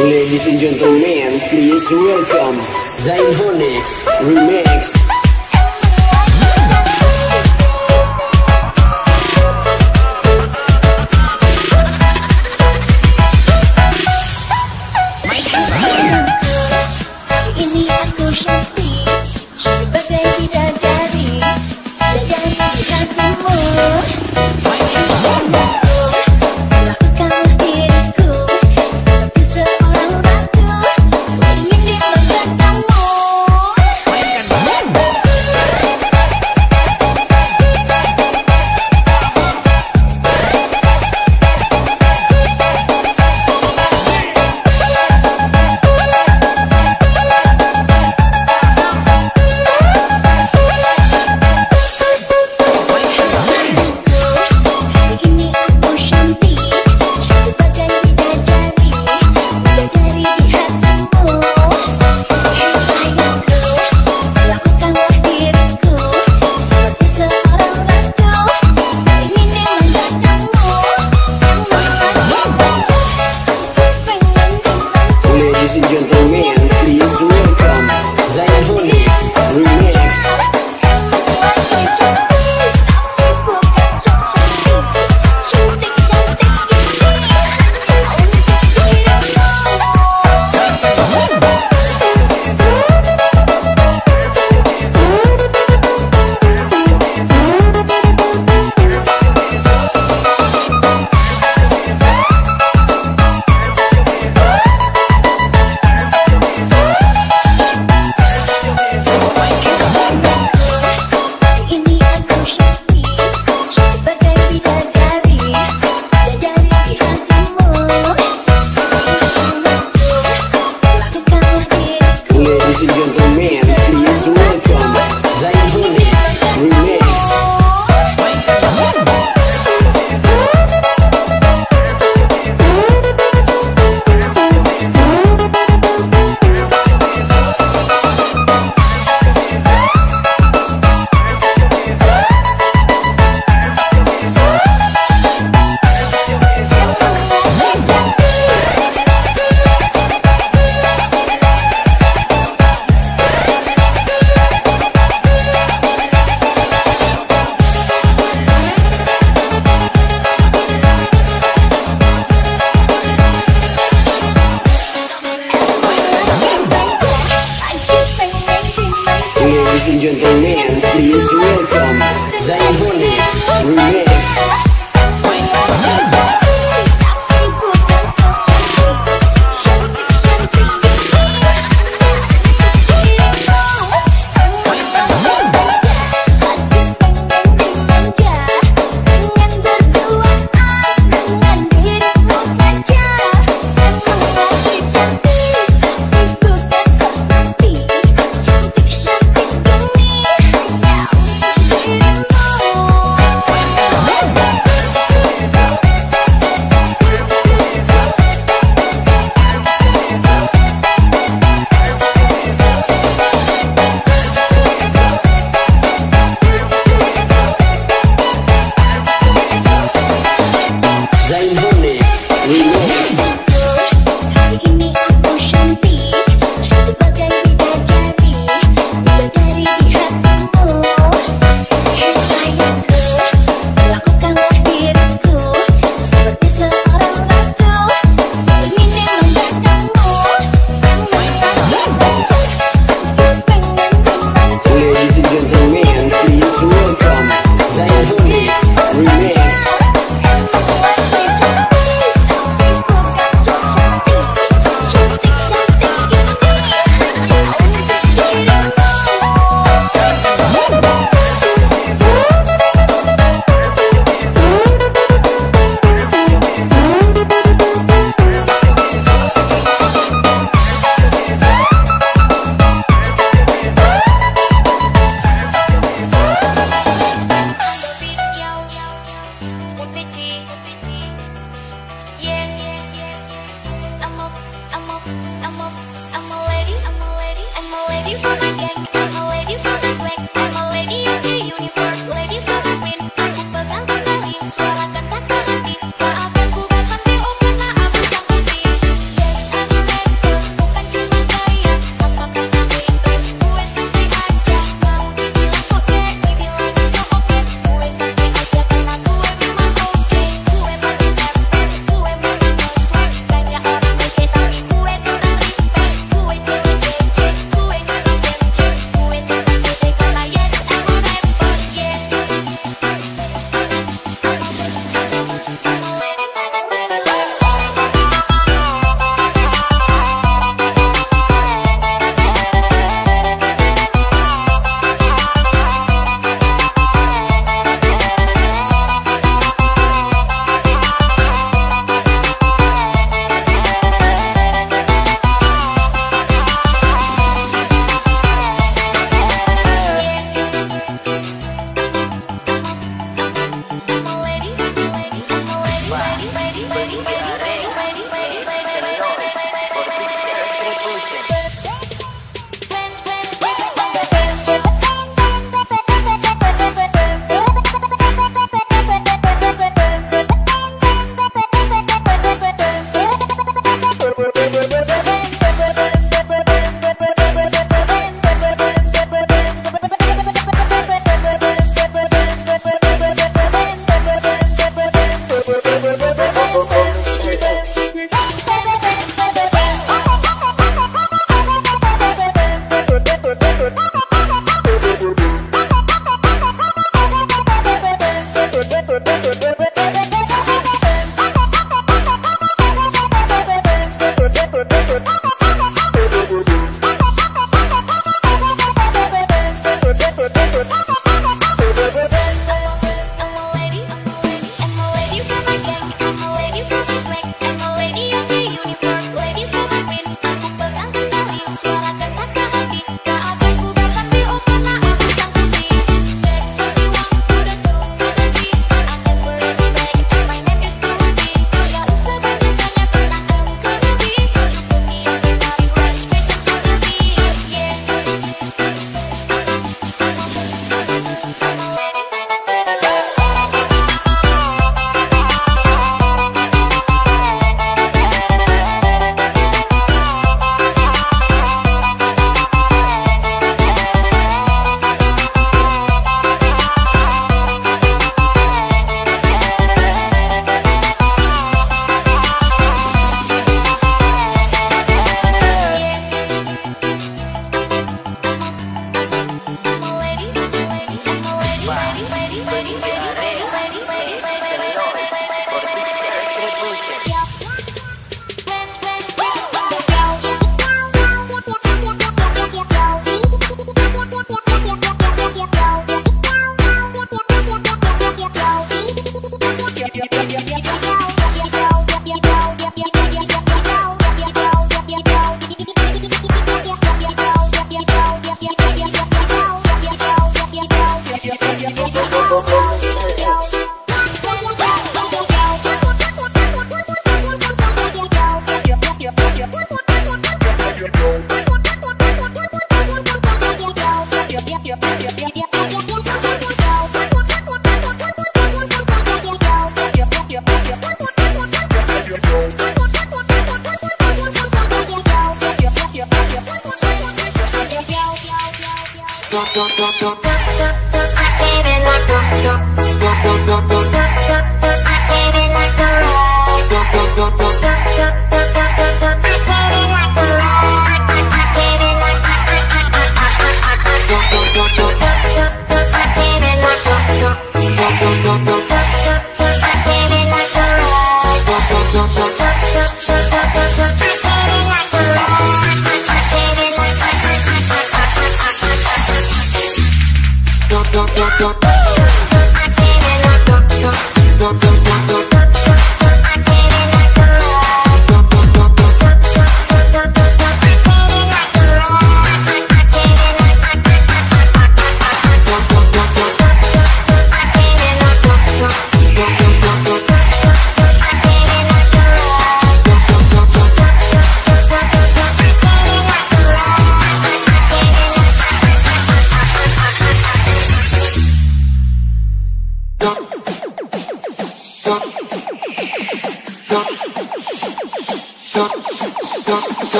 Ladies and gentlemen, please welcome Honix Remix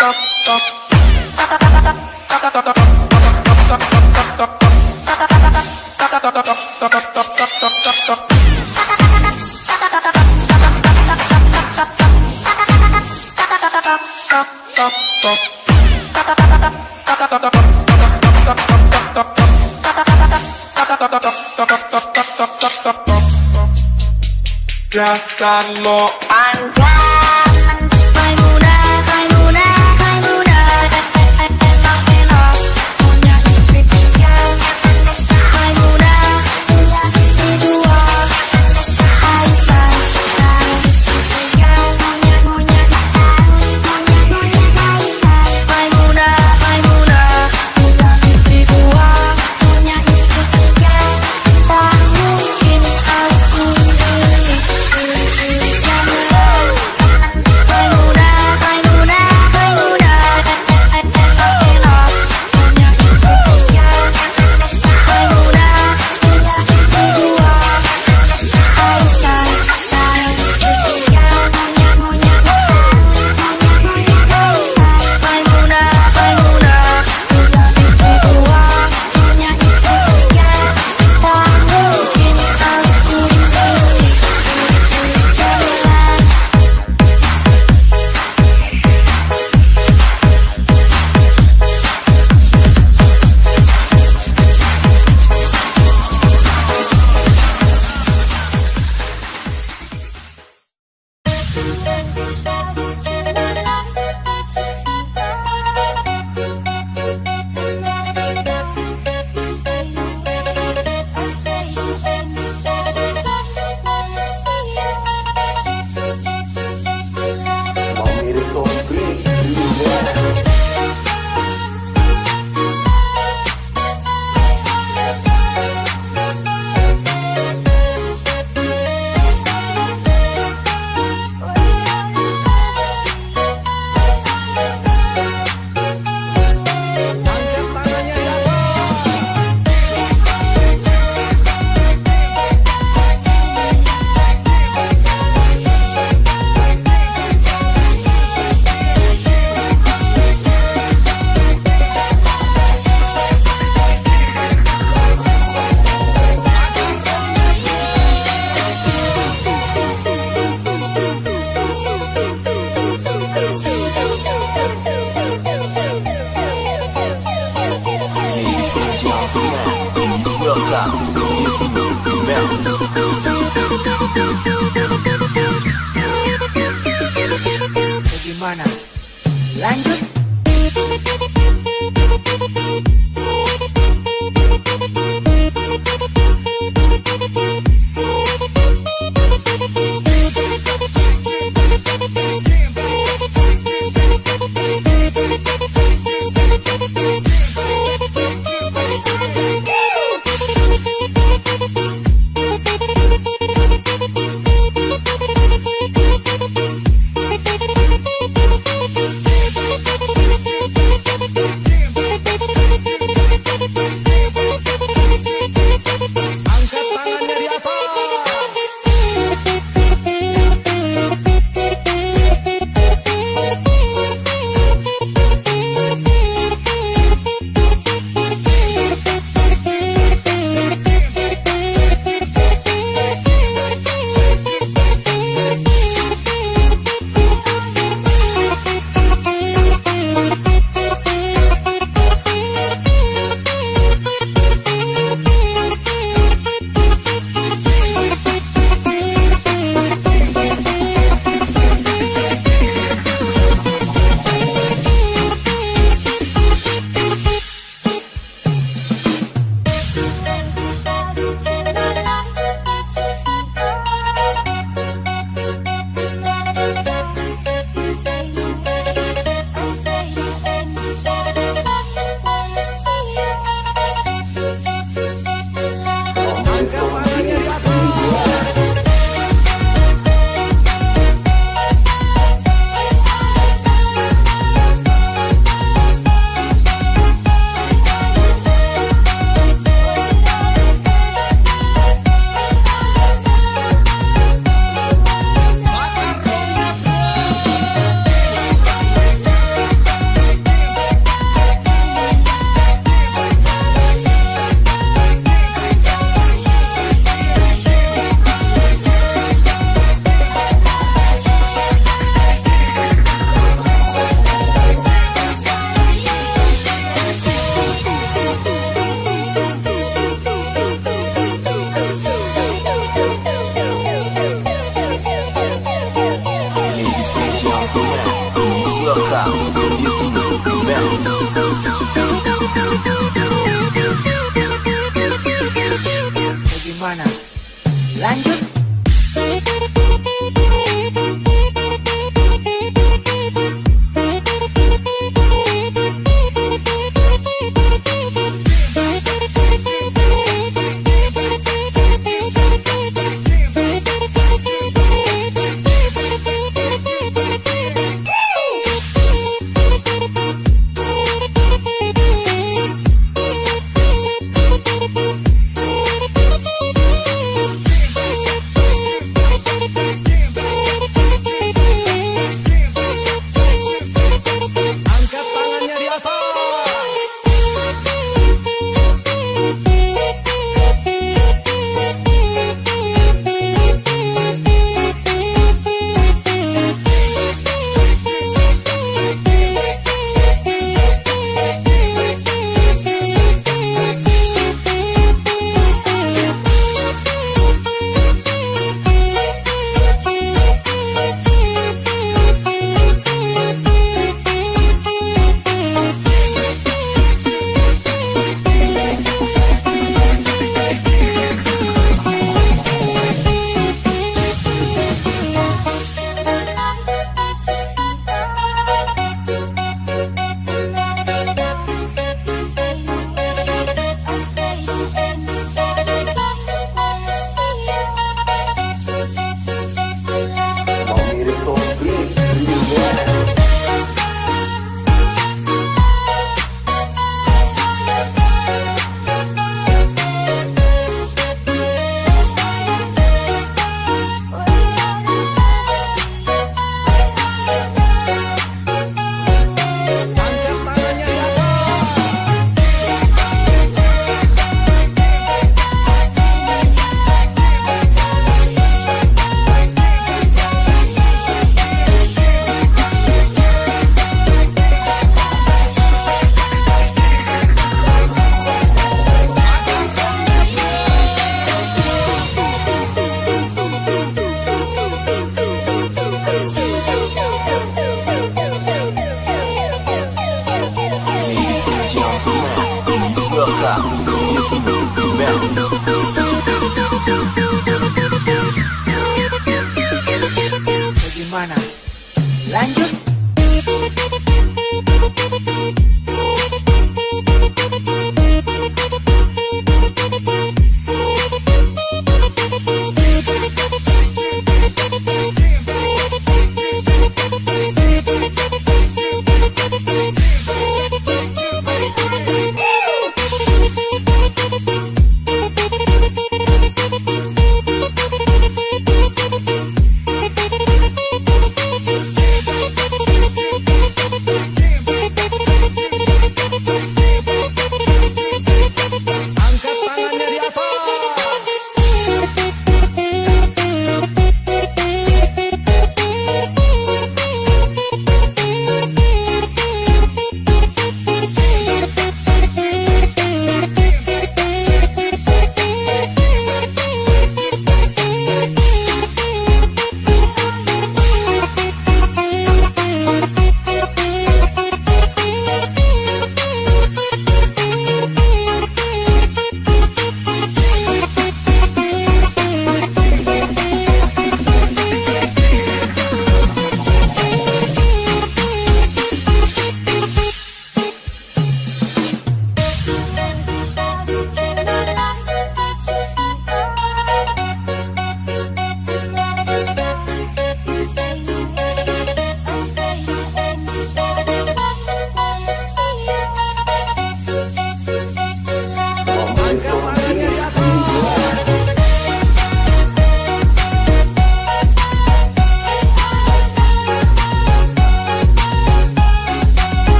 Stop, stop. já saló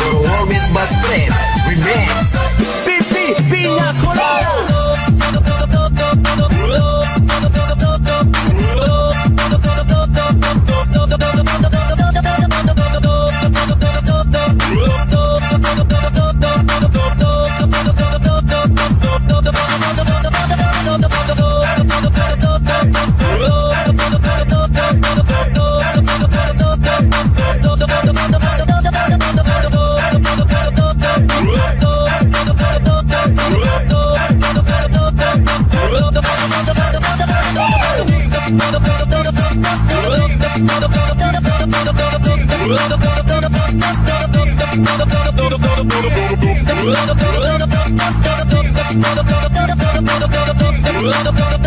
for Orbit Bus Trip Remix. Gimana? Lanjut.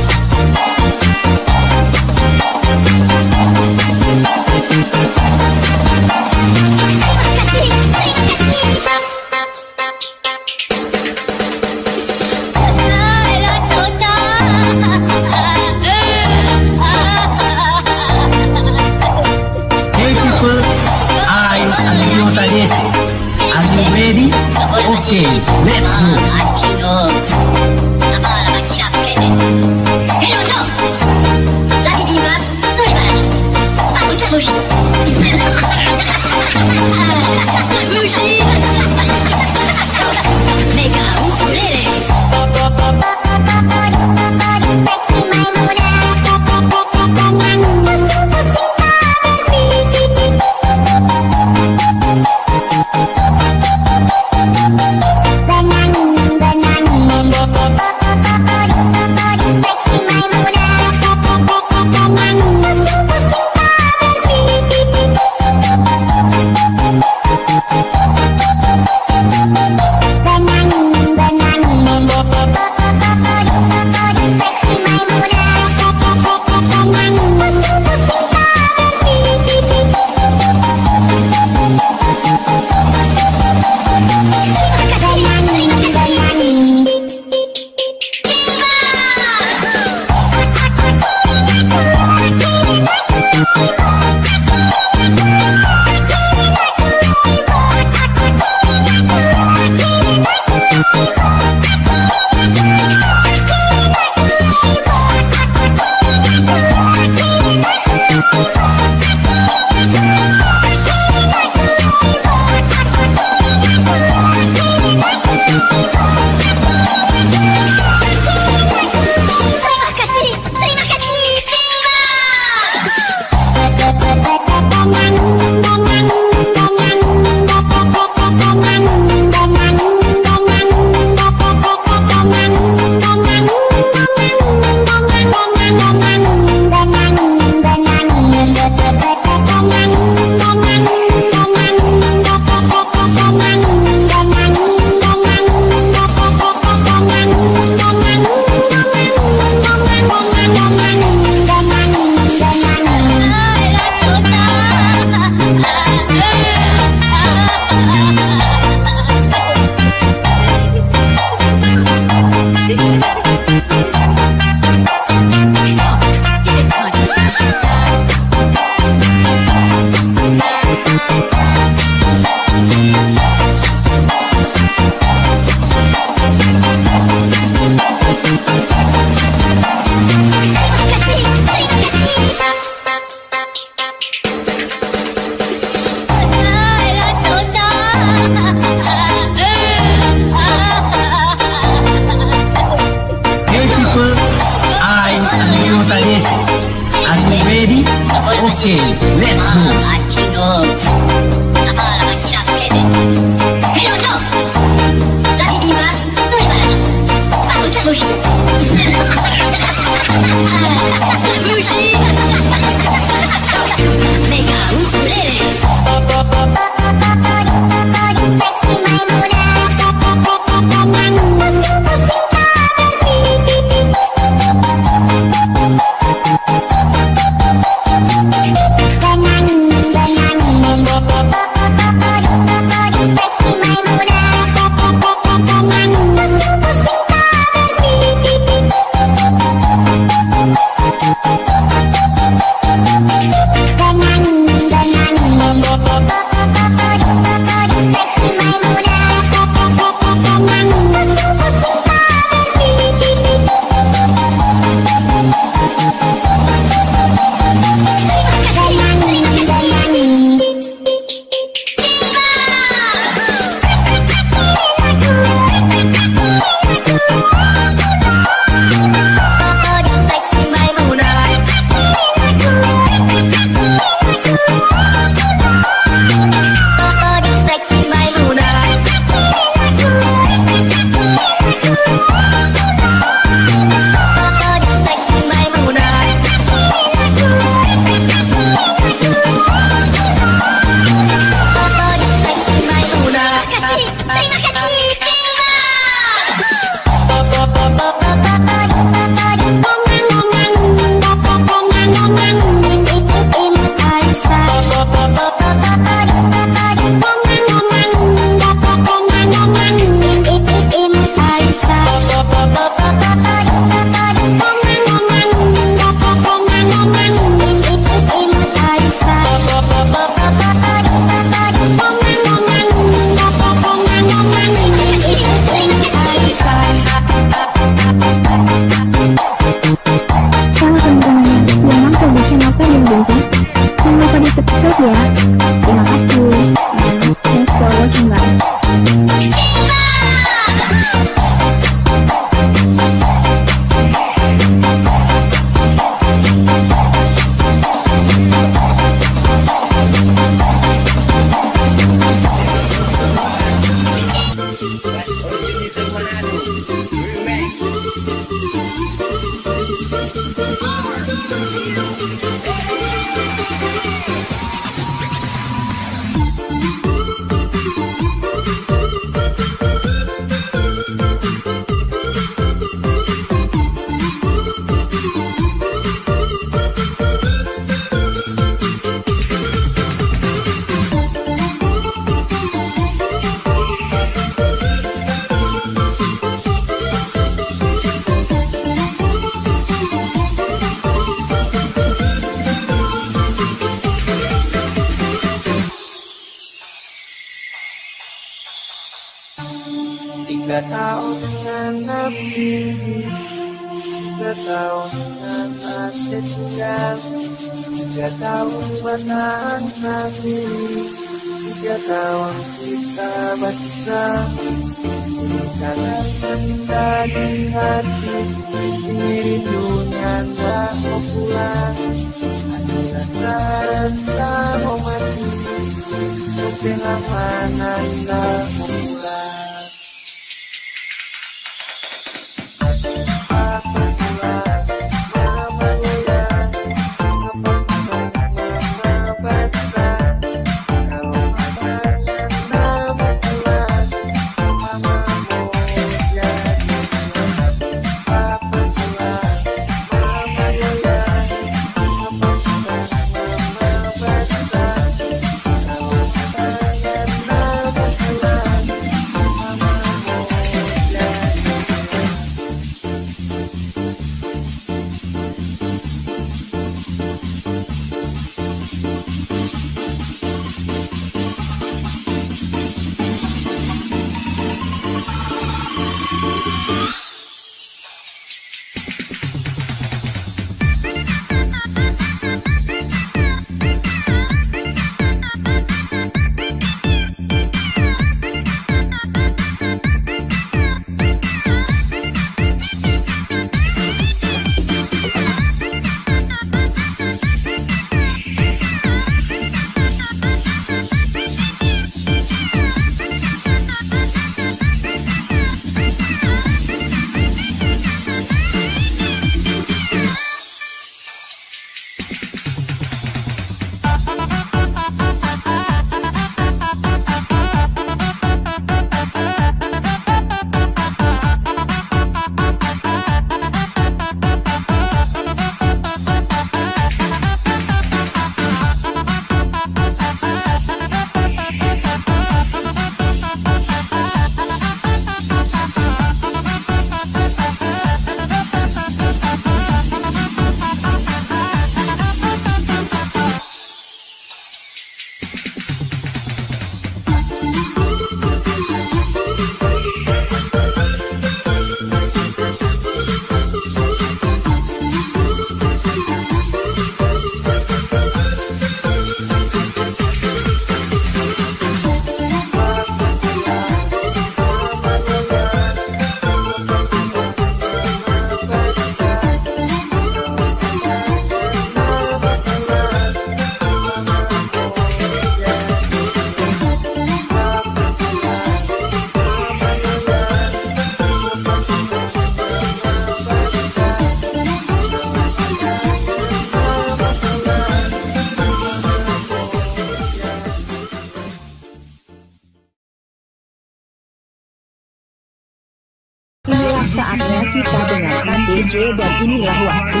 Ini.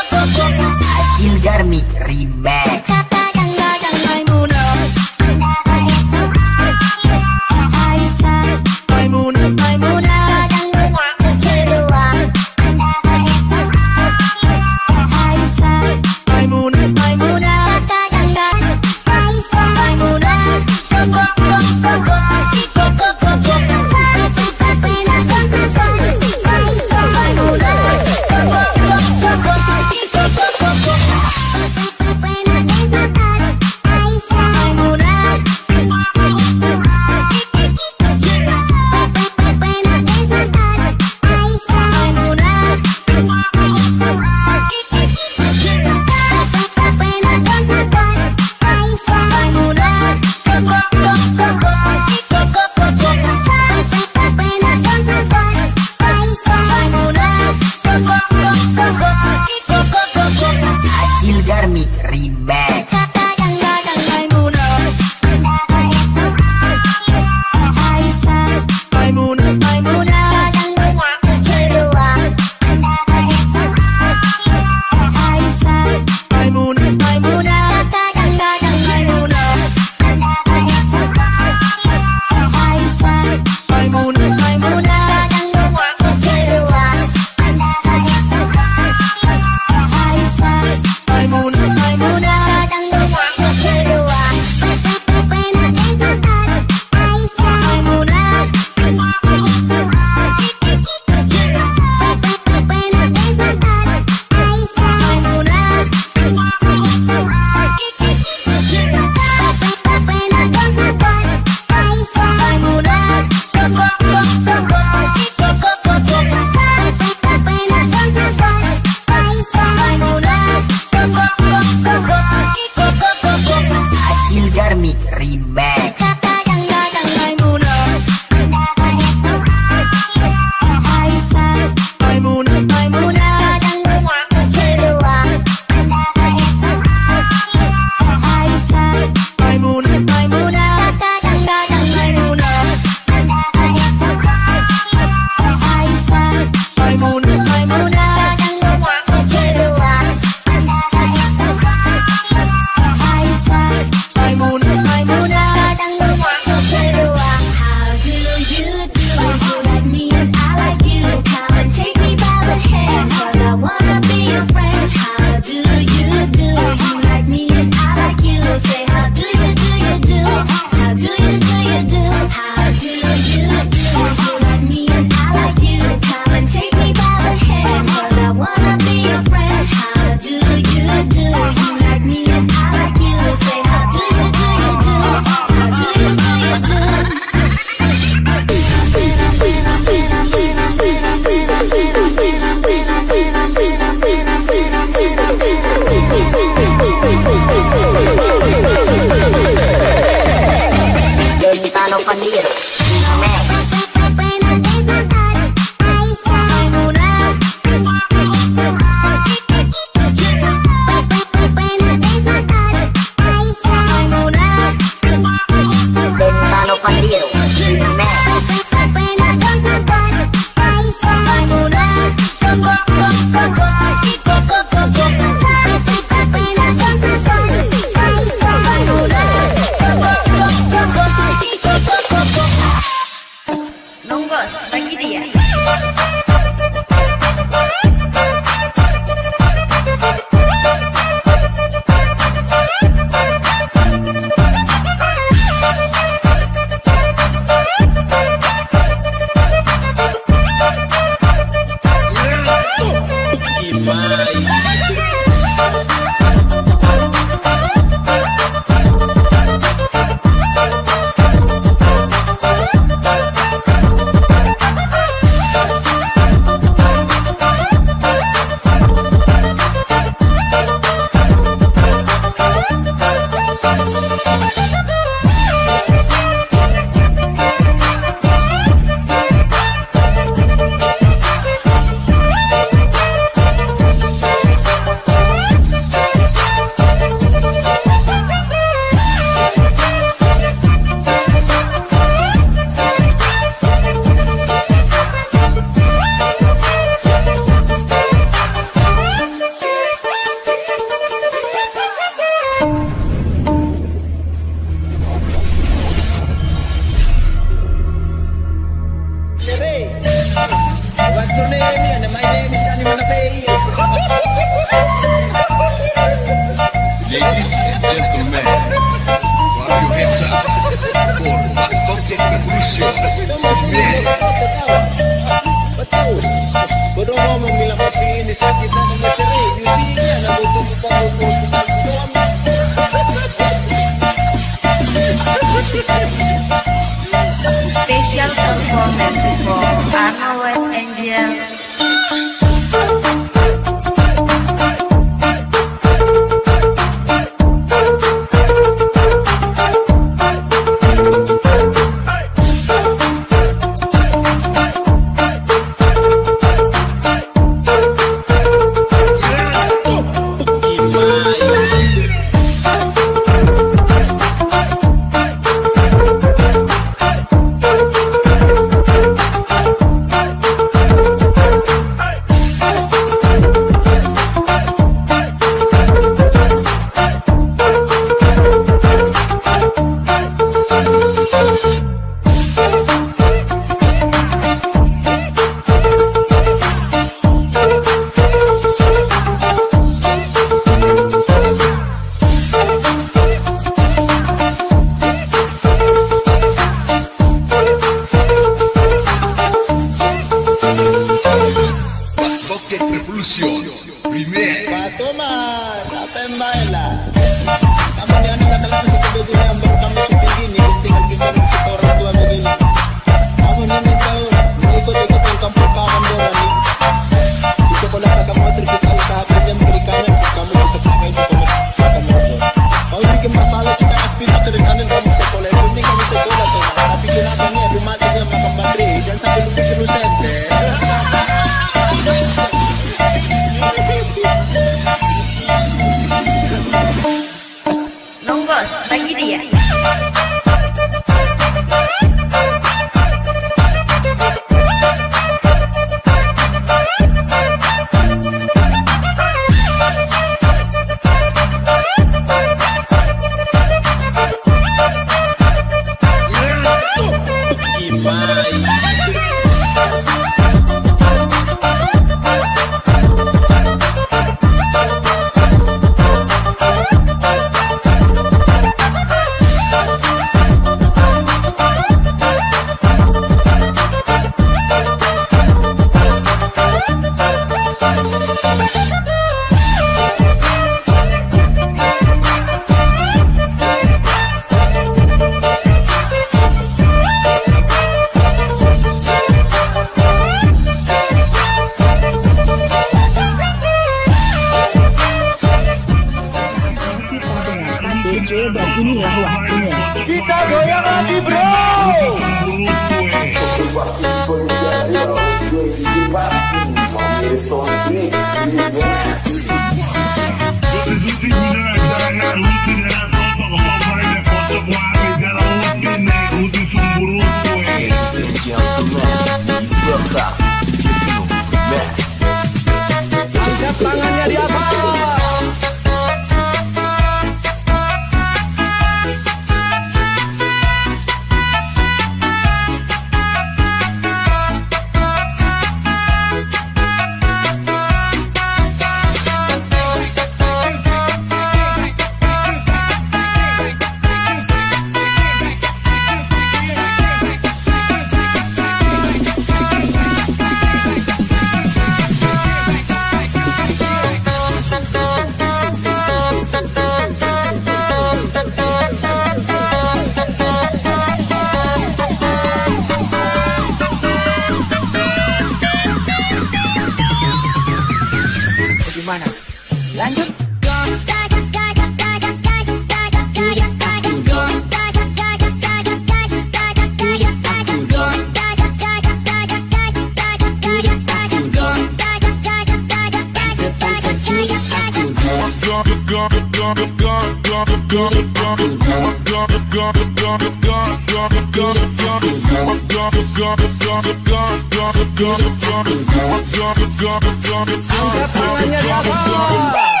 Anda para la